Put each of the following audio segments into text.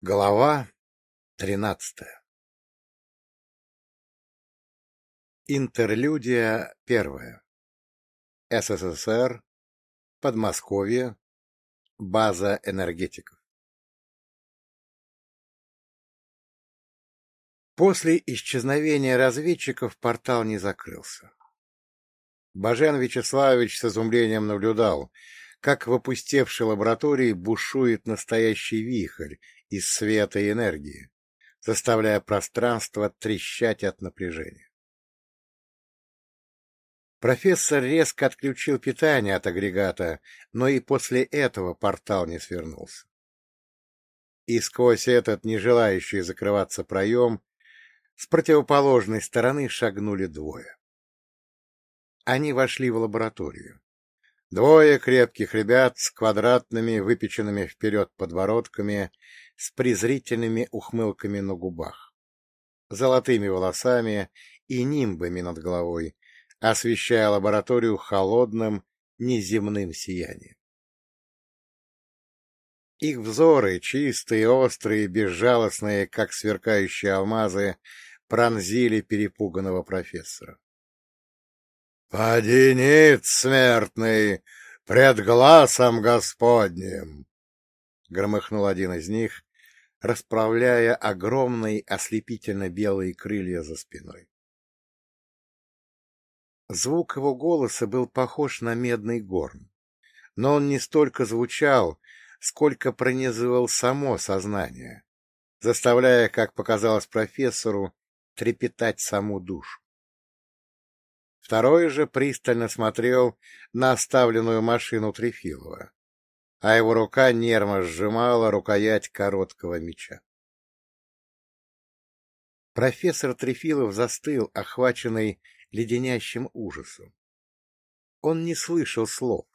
Глава тринадцатая Интерлюдия первая. СССР. Подмосковье. База энергетиков. После исчезновения разведчиков портал не закрылся. Бажен Вячеславович с изумлением наблюдал, как в опустевшей лаборатории бушует настоящий вихрь из света и энергии, заставляя пространство трещать от напряжения. Профессор резко отключил питание от агрегата, но и после этого портал не свернулся. И сквозь этот не желающий закрываться проем с противоположной стороны шагнули двое. Они вошли в лабораторию. Двое крепких ребят с квадратными, выпеченными вперед подбородками, с презрительными ухмылками на губах, золотыми волосами и нимбами над головой, освещая лабораторию холодным, неземным сиянием. Их взоры, чистые, острые, безжалостные, как сверкающие алмазы, пронзили перепуганного профессора. «Поди смертный, пред глазом Господним!» — громыхнул один из них, расправляя огромные ослепительно-белые крылья за спиной. Звук его голоса был похож на медный горн, но он не столько звучал, сколько пронизывал само сознание, заставляя, как показалось профессору, трепетать саму душу. Второй же пристально смотрел на оставленную машину Трефилова, а его рука нервно сжимала рукоять короткого меча. Профессор Трефилов застыл, охваченный леденящим ужасом. Он не слышал слов,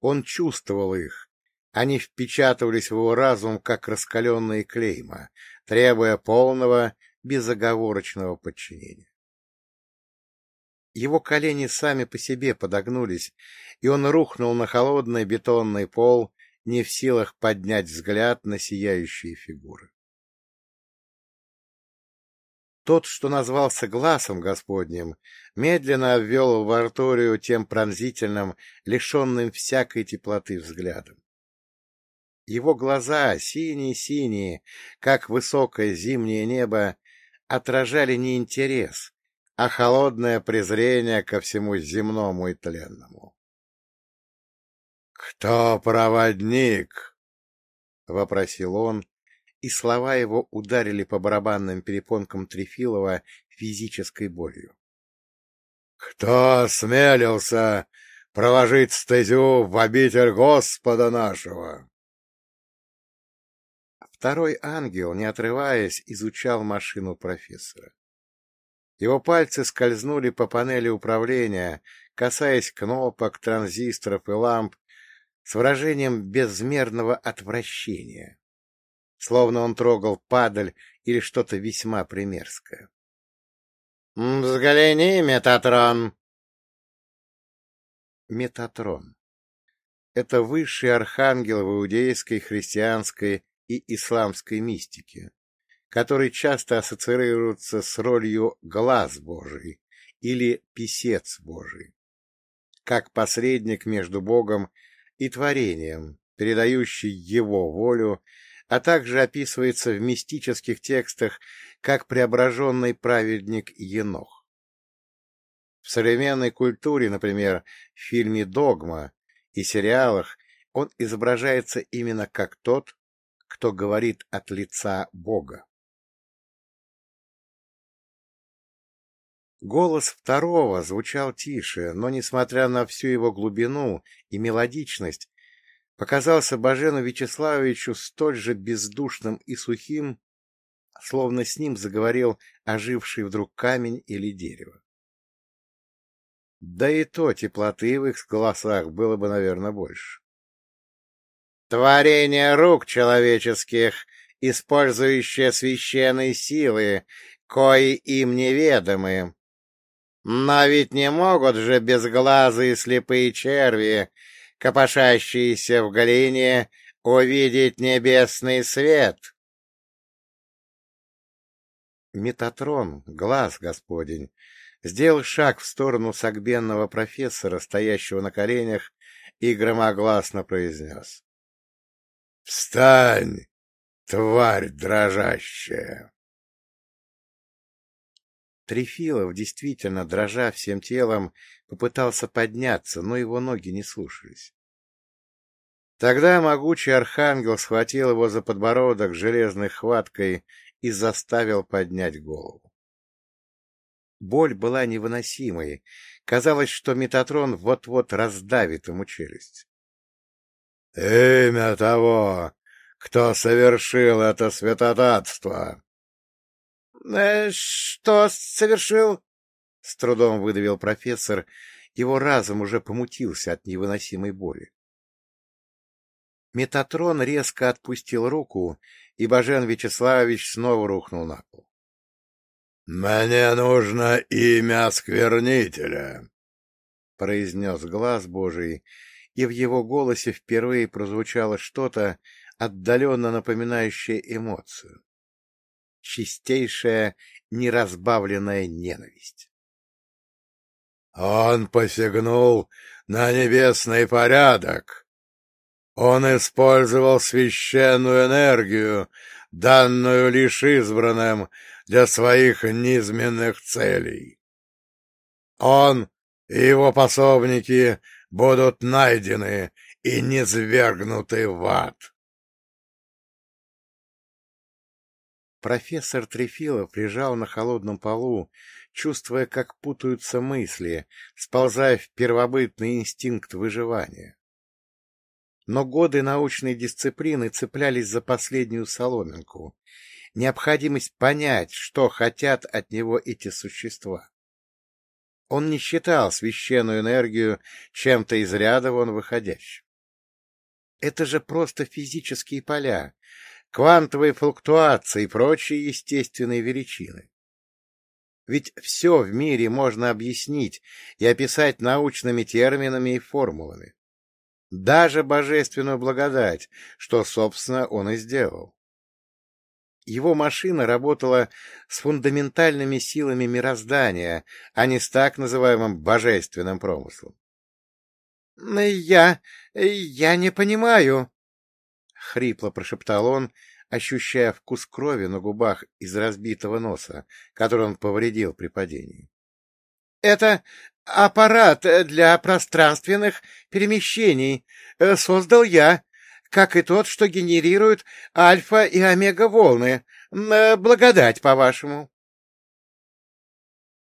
он чувствовал их, они впечатывались в его разум, как раскаленные клейма, требуя полного, безоговорочного подчинения. Его колени сами по себе подогнулись, и он рухнул на холодный бетонный пол, не в силах поднять взгляд на сияющие фигуры. Тот, что назвался глазом Господним, медленно обвел лабораторию тем пронзительным, лишенным всякой теплоты взглядом. Его глаза, синие-синие, как высокое зимнее небо, отражали не интерес, а холодное презрение ко всему земному и тленному. — Кто проводник? — вопросил он, и слова его ударили по барабанным перепонкам Трефилова физической болью. — Кто осмелился проложить стезю в обитель Господа нашего? Второй ангел, не отрываясь, изучал машину профессора. Его пальцы скользнули по панели управления, касаясь кнопок, транзисторов и ламп, с выражением безмерного отвращения, словно он трогал падаль или что-то весьма примерское. — Взгляни, Метатрон! Метатрон. Это высший архангел в иудейской, христианской и исламской мистике, который часто ассоциируется с ролью глаз Божий или писец Божий, как посредник между Богом и творением, передающий его волю, а также описывается в мистических текстах как преображенный праведник Енох. В современной культуре, например, в фильме «Догма» и сериалах он изображается именно как тот, кто говорит от лица Бога. Голос второго звучал тише, но, несмотря на всю его глубину и мелодичность, показался Бажену Вячеславовичу столь же бездушным и сухим, словно с ним заговорил оживший вдруг камень или дерево. Да и то теплоты в их голосах было бы, наверное, больше. «Творение рук человеческих, использующее священные силы, кои им неведомы, но ведь не могут же безглазые слепые черви, копошащиеся в глине, увидеть небесный свет, Метатрон, глаз господень, сделал шаг в сторону сагбенного профессора, стоящего на коленях, и громогласно произнес. — Встань, тварь дрожащая! Трефилов, действительно, дрожа всем телом, попытался подняться, но его ноги не слушались. Тогда могучий архангел схватил его за подбородок железной хваткой и заставил поднять голову. Боль была невыносимой. Казалось, что Метатрон вот-вот раздавит ему челюсть. — Имя того, кто совершил это святотатство! «Э, — Что совершил? — с трудом выдавил профессор. Его разум уже помутился от невыносимой боли. Метатрон резко отпустил руку, и Бажен Вячеславович снова рухнул на пол. — Мне нужно имя сквернителя, — произнес глаз Божий, и в его голосе впервые прозвучало что-то, отдаленно напоминающее эмоцию. Чистейшая, неразбавленная ненависть. Он посягнул на небесный порядок, он использовал священную энергию, данную лишь избранным для своих низменных целей. Он и его пособники будут найдены и низвергнуты в ад. Профессор Трефилов лежал на холодном полу, чувствуя, как путаются мысли, сползая в первобытный инстинкт выживания но годы научной дисциплины цеплялись за последнюю соломинку, необходимость понять, что хотят от него эти существа. Он не считал священную энергию чем-то из ряда вон выходящим. Это же просто физические поля, квантовые флуктуации и прочие естественные величины. Ведь все в мире можно объяснить и описать научными терминами и формулами даже божественную благодать, что, собственно, он и сделал. Его машина работала с фундаментальными силами мироздания, а не с так называемым божественным промыслом. — Я... я не понимаю, — хрипло прошептал он, ощущая вкус крови на губах из разбитого носа, который он повредил при падении. — Это Аппарат для пространственных перемещений э, создал я, как и тот, что генерирует альфа и омега-волны. Э, благодать, по-вашему.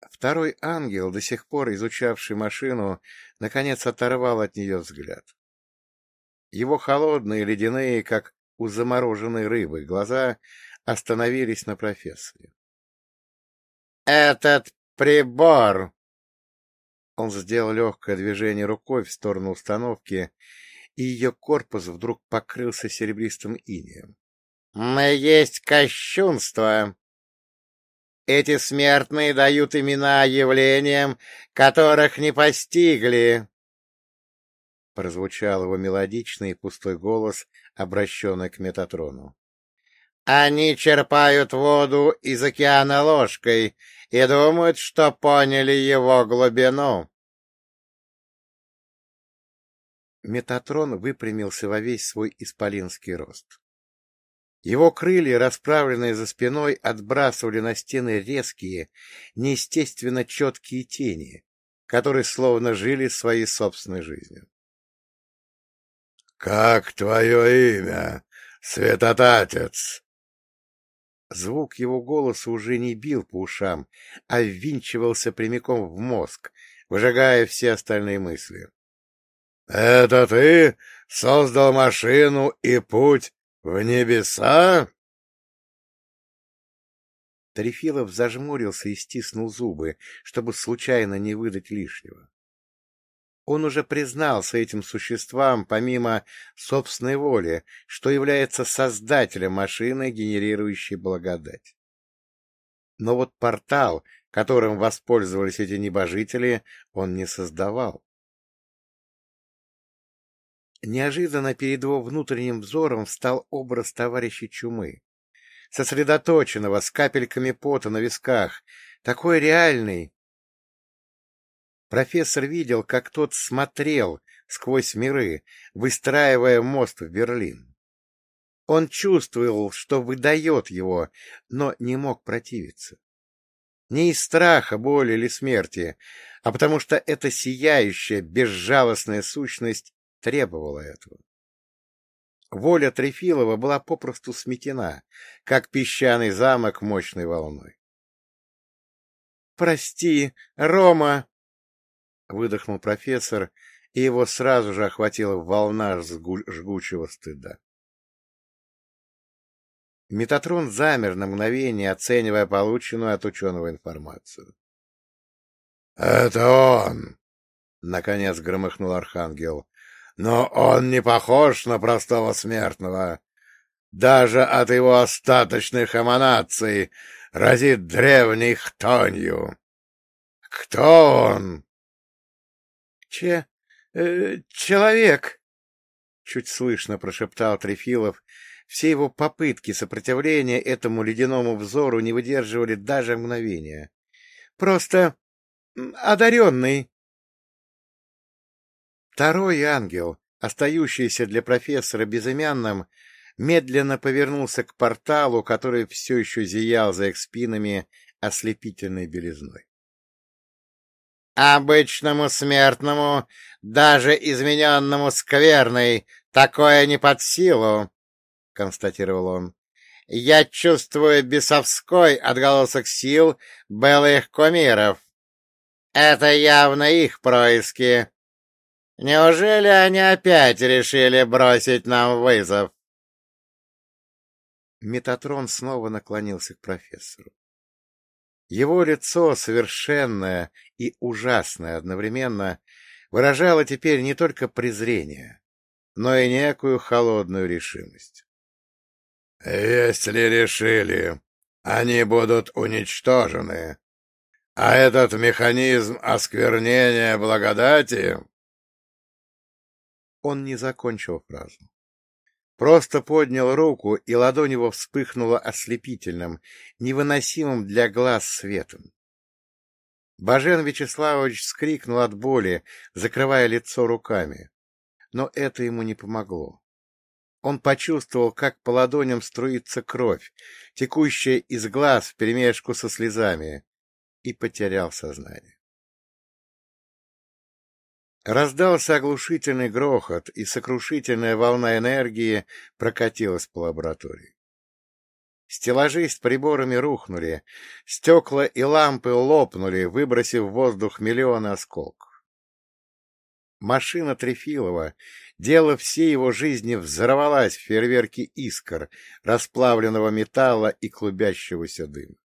Второй ангел, до сих пор изучавший машину, наконец оторвал от нее взгляд. Его холодные, ледяные, как у замороженной рыбы, глаза остановились на профессоре. — Этот прибор он сделал легкое движение рукой в сторону установки, и ее корпус вдруг покрылся серебристым инеем. — Мы есть кощунство. Эти смертные дают имена явлениям, которых не постигли. Прозвучал его мелодичный и пустой голос, обращенный к Метатрону. Они черпают воду из океана ложкой и думают, что поняли его глубину. Метатрон выпрямился во весь свой исполинский рост. Его крылья, расправленные за спиной, отбрасывали на стены резкие, неестественно четкие тени, которые словно жили своей собственной жизнью. — Как твое имя, Светотатец? Звук его голоса уже не бил по ушам, а ввинчивался прямиком в мозг, выжигая все остальные мысли. Это ты создал машину и путь в небеса? Трефилов зажмурился и стиснул зубы, чтобы случайно не выдать лишнего. Он уже признался этим существам, помимо собственной воли, что является создателем машины, генерирующей благодать. Но вот портал, которым воспользовались эти небожители, он не создавал. Неожиданно перед его внутренним взором встал образ товарища Чумы. сосредоточенного, с капельками пота на висках, такой реальный. Профессор видел, как тот смотрел сквозь миры, выстраивая мост в Берлин. Он чувствовал, что выдает его, но не мог противиться. Не из страха, боли или смерти, а потому что эта сияющая, безжалостная сущность требовала этого. Воля Трефилова была попросту сметена, как песчаный замок мощной волной. — Прости, Рома! — выдохнул профессор, и его сразу же охватила волна жгучего стыда. Метатрон замер на мгновение, оценивая полученную от ученого информацию. — Это он! — наконец громыхнул Архангел. Но он не похож на простого смертного. Даже от его остаточных эманаций разит древней хтонью. Кто он? Че... Э, человек, — чуть слышно прошептал Трефилов. Все его попытки сопротивления этому ледяному взору не выдерживали даже мгновения. Просто одаренный. Второй ангел, остающийся для профессора безымянным, медленно повернулся к порталу, который все еще зиял за их спинами ослепительной белизной. «Обычному смертному, даже измененному скверной, такое не под силу», — констатировал он. «Я чувствую бесовской отголосок сил былых кумиров. Это явно их происки. Неужели они опять решили бросить нам вызов? Метатрон снова наклонился к профессору. Его лицо, совершенное и ужасное одновременно, выражало теперь не только презрение, но и некую холодную решимость. — Если решили, они будут уничтожены, а этот механизм осквернения благодати он не закончил фразу. Просто поднял руку, и ладонь его вспыхнула ослепительным, невыносимым для глаз светом. Бажен Вячеславович вскрикнул от боли, закрывая лицо руками. Но это ему не помогло. Он почувствовал, как по ладоням струится кровь, текущая из глаз вперемешку со слезами, и потерял сознание. Раздался оглушительный грохот, и сокрушительная волна энергии прокатилась по лаборатории. Стеллажи с приборами рухнули, стекла и лампы лопнули, выбросив в воздух миллионы осколков. Машина Трефилова, дело всей его жизни, взорвалась в фейерверке искр, расплавленного металла и клубящегося дыма.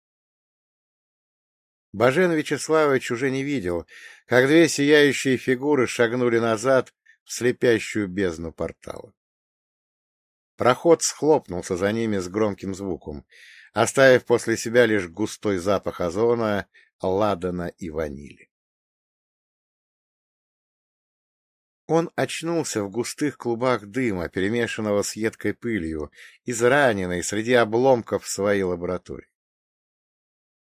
Бажен Вячеславович уже не видел, как две сияющие фигуры шагнули назад в слепящую бездну портала. Проход схлопнулся за ними с громким звуком, оставив после себя лишь густой запах озона, ладана и ванили. Он очнулся в густых клубах дыма, перемешанного с едкой пылью, израненный среди обломков своей лаборатории.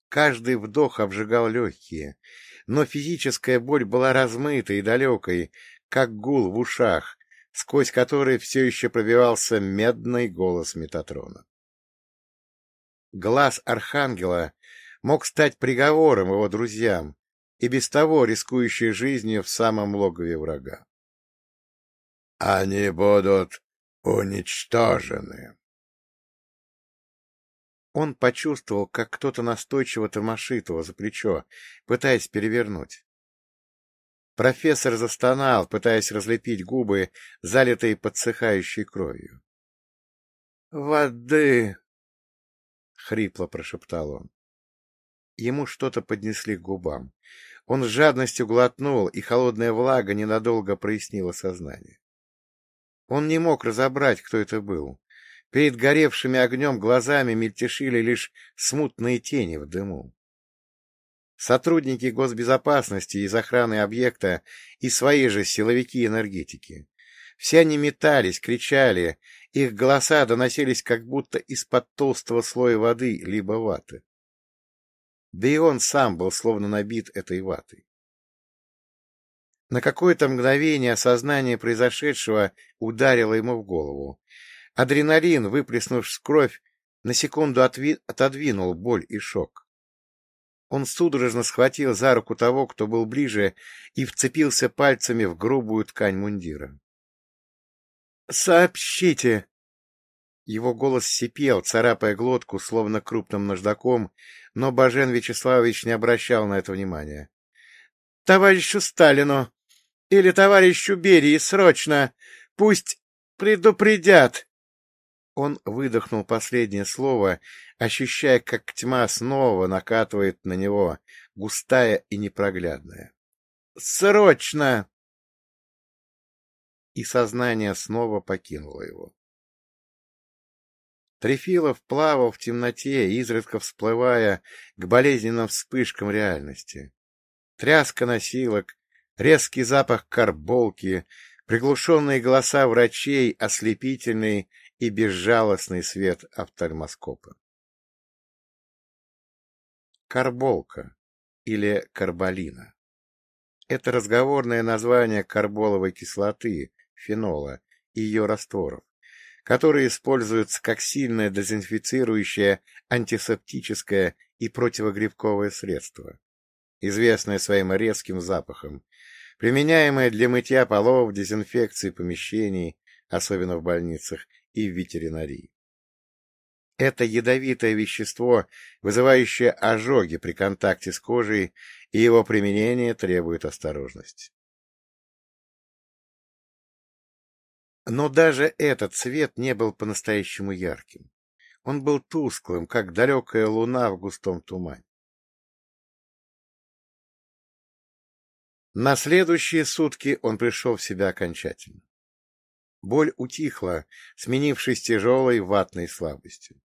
Каждый вдох обжигал легкие, но физическая боль была размытой и далекой, как гул в ушах, сквозь который все еще пробивался медный голос Метатрона. Глаз Архангела мог стать приговором его друзьям, и без того рискующие жизнью в самом логове врага. — Они будут уничтожены, он почувствовал, как кто-то настойчиво тормошит его за плечо, пытаясь перевернуть. Профессор застонал, пытаясь разлепить губы, залитые подсыхающей кровью. — Воды! — хрипло прошептал он. Ему что-то поднесли к губам. Он с жадностью глотнул, и холодная влага ненадолго прояснила сознание. Он не мог разобрать, кто это был. Перед горевшими огнем глазами мельтешили лишь смутные тени в дыму. Сотрудники госбезопасности из охраны объекта и свои же силовики энергетики. Все они метались, кричали, Их голоса доносились как будто из-под толстого слоя воды либо ваты. Да и он сам был словно набит этой ватой. На какое-то мгновение осознание произошедшего ударило ему в голову. Адреналин, выплеснув кровь, на секунду отодвинул боль и шок. Он судорожно схватил за руку того, кто был ближе, и вцепился пальцами в грубую ткань мундира. «Сообщите!» Его голос сипел, царапая глотку, словно крупным наждаком, но Бажен Вячеславович не обращал на это внимания. — Товарищу Сталину или товарищу Берии срочно! Пусть предупредят! Он выдохнул последнее слово, ощущая, как тьма снова накатывает на него, густая и непроглядная. «Срочно!» И сознание снова покинуло его. Трефилов плавал в темноте, изредка всплывая к болезненным вспышкам реальности. Тряска носилок, резкий запах карболки, приглушенные голоса врачей, ослепительный и безжалостный свет офтальмоскопа. Карболка или карболина – это разговорное название карболовой кислоты, фенола и ее растворов, которые используются как сильное дезинфицирующее, антисептическое и противогрибковое средство, известное своим резким запахом, применяемое для мытья полов, дезинфекции помещений, особенно в больницах, и в ветеринарии. Это ядовитое вещество, вызывающее ожоги при контакте с кожей, и его применение требует осторожности. Но даже этот цвет не был по-настоящему ярким. Он был тусклым, как далекая луна в густом тумане. На следующие сутки он пришел в себя окончательно. Боль утихла, сменившись тяжелой ватной слабостью.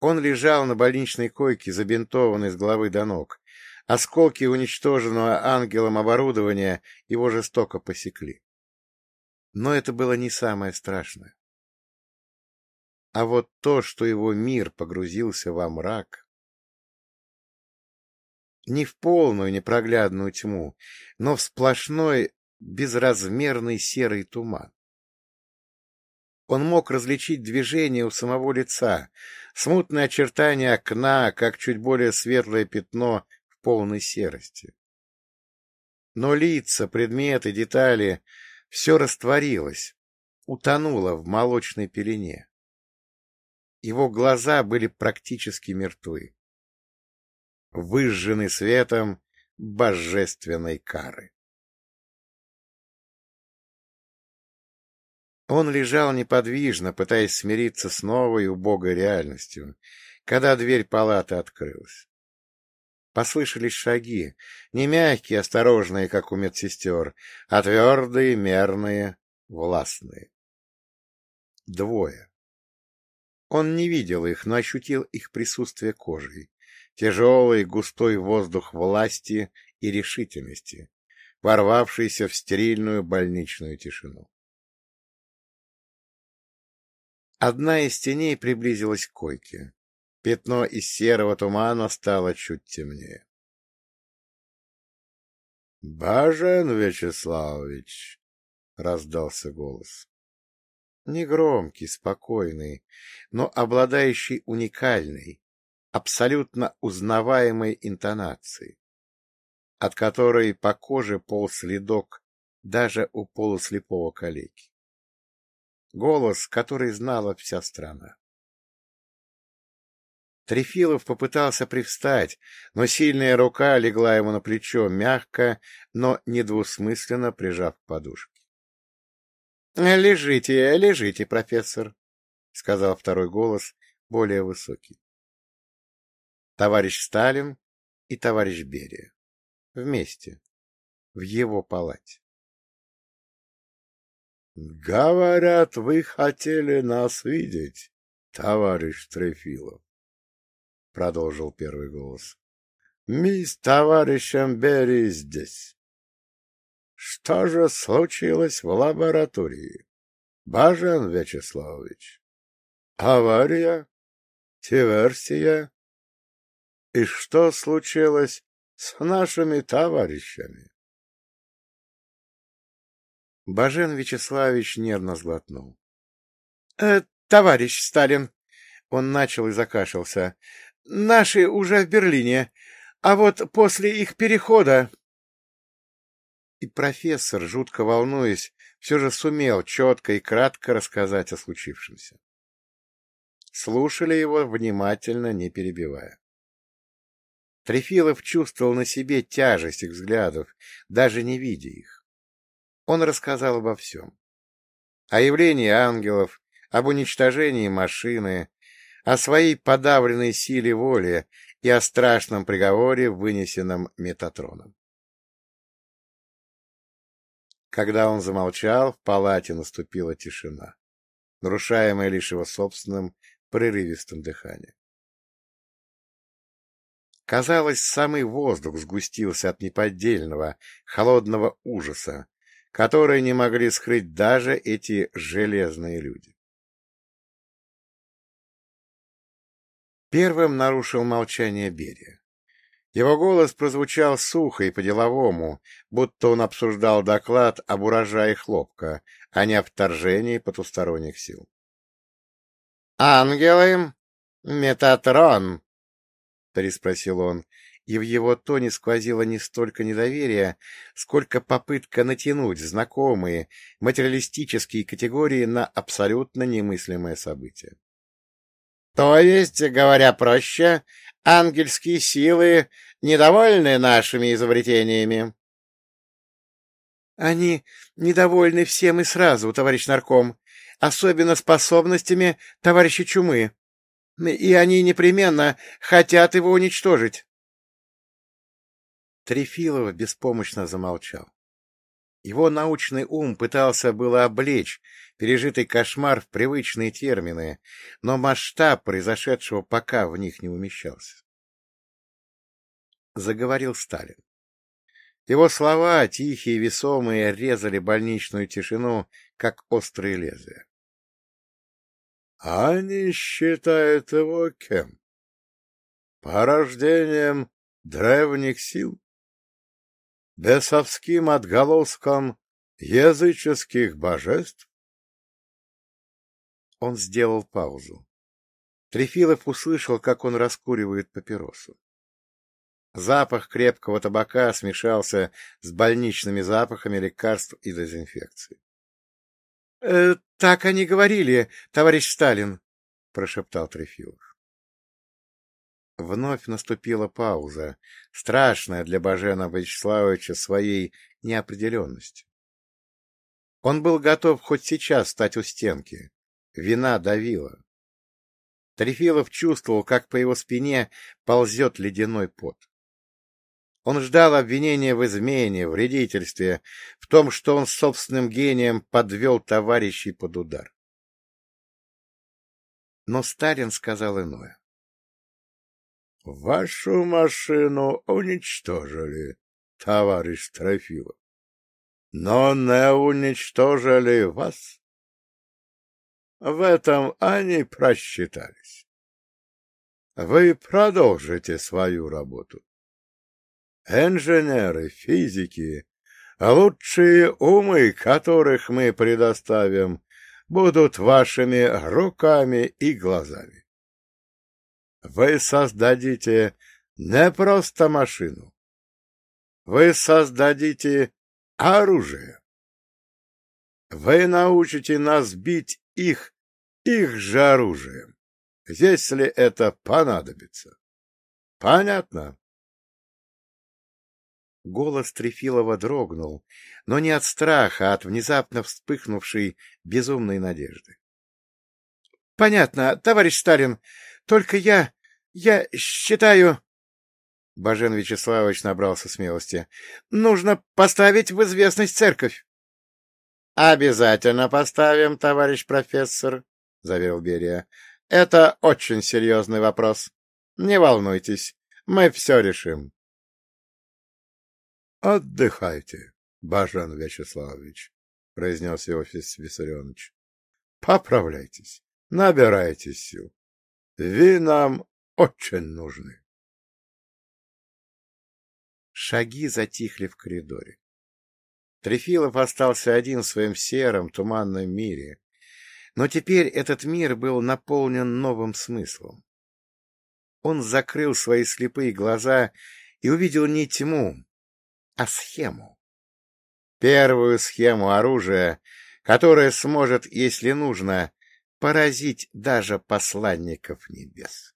Он лежал на больничной койке, забинтованный с головы до ног. Осколки уничтоженного ангелом оборудования его жестоко посекли. Но это было не самое страшное. А вот то, что его мир погрузился во мрак... Не в полную непроглядную тьму, но в сплошной безразмерный серый туман. Он мог различить движение у самого лица, смутные очертания окна, как чуть более светлое пятно в полной серости. Но лица, предметы, детали — все растворилось, утонуло в молочной пелене. Его глаза были практически мертвы, выжжены светом божественной кары. Он лежал неподвижно, пытаясь смириться с новой убогой реальностью, когда дверь палаты открылась. Послышались шаги, не мягкие, осторожные, как у медсестер, а твердые, мерные, властные. Двое. Он не видел их, но ощутил их присутствие кожей. Тяжелый, густой воздух власти и решительности, ворвавшийся в стерильную больничную тишину. Одна из теней приблизилась к койке. Пятно из серого тумана стало чуть темнее. — Бажен Вячеславович! — раздался голос. Негромкий, спокойный, но обладающий уникальной, абсолютно узнаваемой интонацией, от которой по коже полз следок даже у полуслепого калеки. Голос, который знала вся страна. Трефилов попытался привстать, но сильная рука легла ему на плечо, мягко, но недвусмысленно прижав к подушке. — Лежите, лежите, профессор, — сказал второй голос, более высокий. Товарищ Сталин и товарищ Берия. Вместе. В его палате. — Говорят, вы хотели нас видеть, товарищ Трефилов, — продолжил первый голос. — Мы с товарищем Берри здесь. Что же случилось в лаборатории? Бажен Вячеславович, авария, диверсия. И что случилось с нашими товарищами? Бажен Вячеславович нервно сглотнул. «Э, — Товарищ Сталин! — он начал и закашлялся. — Наши уже в Берлине, а вот после их перехода... И профессор, жутко волнуясь, все же сумел четко и кратко рассказать о случившемся. Слушали его внимательно, не перебивая. Трефилов чувствовал на себе тяжесть их взглядов, даже не видя их. Он рассказал обо всем. О явлении ангелов, об уничтожении машины, о своей подавленной силе воли и о страшном приговоре, вынесенном Метатроном. Когда он замолчал, в палате наступила тишина, нарушаемая лишь его собственным прерывистым дыханием. Казалось, самый воздух сгустился от неподдельного, холодного ужаса, который не могли скрыть даже эти железные люди. Первым нарушил молчание Берия. Его голос прозвучал сухо и по-деловому, будто он обсуждал доклад об урожае хлопка, а не о вторжении потусторонних сил. «Ангелы? Метатрон?» — переспросил он, и в его тоне сквозило не столько недоверие, сколько попытка натянуть знакомые материалистические категории на абсолютно немыслимое событие. То есть, говоря проще, ангельские силы недовольны нашими изобретениями? Они недовольны всем и сразу, товарищ нарком, особенно способностями товарища Чумы. И они непременно хотят его уничтожить. Трефилов беспомощно замолчал. Его научный ум пытался было облечь пережитый кошмар в привычные термины, но масштаб произошедшего пока в них не умещался. Заговорил Сталин. Его слова, тихие и весомые, резали больничную тишину, как острые лезвия. — Они считают его кем? Порождением древних сил? Бесовским отголоском языческих божеств? Он сделал паузу. Трефилов услышал, как он раскуривает папиросу. Запах крепкого табака смешался с больничными запахами лекарств и дезинфекции. «Э, — Так они говорили, товарищ Сталин, — прошептал Трефилов. Вновь наступила пауза, страшная для Бажена Вячеславовича своей неопределенностью. Он был готов хоть сейчас стать у стенки. Вина давила. Трефилов чувствовал, как по его спине ползет ледяной пот. Он ждал обвинения в измене, вредительстве, в том, что он собственным гением подвел товарищей под удар. Но Сталин сказал иное. — Вашу машину уничтожили, товарищ Трофилов. Но не уничтожили вас. В этом они просчитались. Вы продолжите свою работу. Инженеры, физики, лучшие умы, которых мы предоставим, будут вашими руками и глазами вы создадите не просто машину. Вы создадите оружие. Вы научите нас бить их, их же оружием, если это понадобится. Понятно? Голос Трефилова дрогнул, но не от страха, а от внезапно вспыхнувшей безумной надежды. — Понятно, товарищ Сталин. Только я... я считаю... Бажен Вячеславович набрался смелости. — Нужно поставить в известность церковь. — Обязательно поставим, товарищ профессор, — заверил Берия. — Это очень серьезный вопрос. Не волнуйтесь, мы все решим. — Отдыхайте, Бажен Вячеславович, — произнес Иофис Виссарионович. Поправляйтесь, набирайтесь сил. Вы нам очень нужны. Шаги затихли в коридоре. Трефилов остался один в своем сером, туманном мире. Но теперь этот мир был наполнен новым смыслом. Он закрыл свои слепые глаза и увидел не тьму, а схему. Первую схему оружия, которая сможет, если нужно, поразить даже посланников небес.